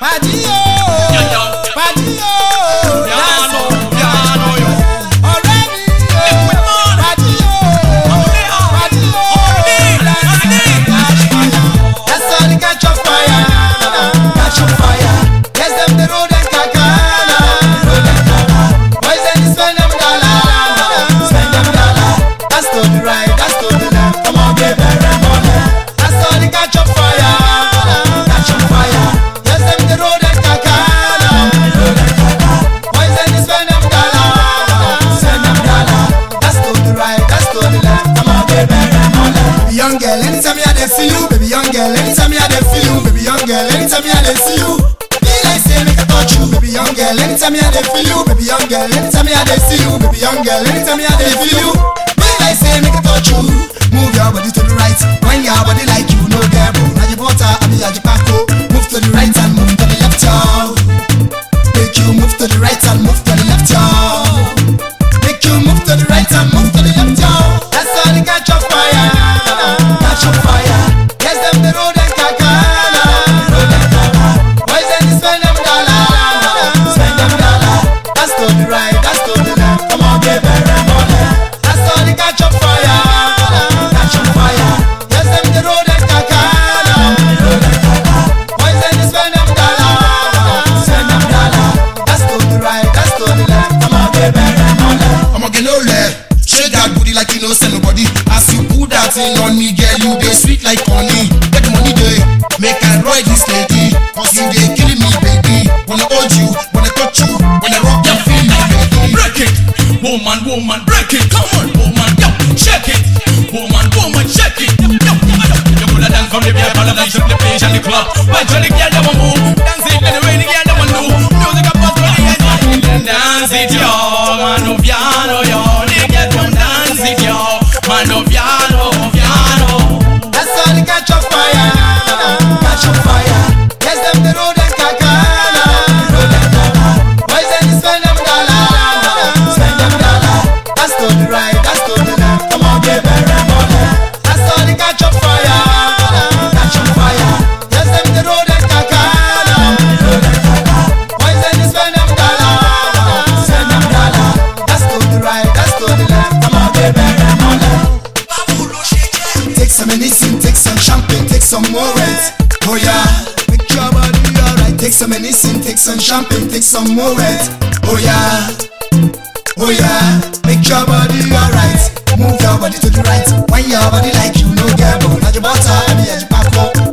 Padinha! I feel you, baby young girl, anytime I dey see you. Be like say make I touch you, baby young girl, anytime I dey feel you, baby young girl, anytime I dey see you, baby young girl, anytime I dey feel you. Be like say make I touch you, make I ride this lady. Cause you dey killing me, baby. Wanna hold you, the club. Why tell the girl them a move? Dance it anyway, the girl them do. Music a buzz for the head. Dance it, yo, mano piano, yo. The girl come dance it, yo, piano, piano. That's all the catch of fire, catch of fire. Yes, them the road and kakana, road and kaka. Boys and they spend them dollar, spend them dollar. That's the right, that's some medicine, take some champagne, take some more rent. Oh yeah, make your body alright. Take some medicine, take some champagne, take some more rent. Oh yeah, oh yeah, make your body alright. Move your body to the right, when your body like you no get bone. Now your butter, I mean to the right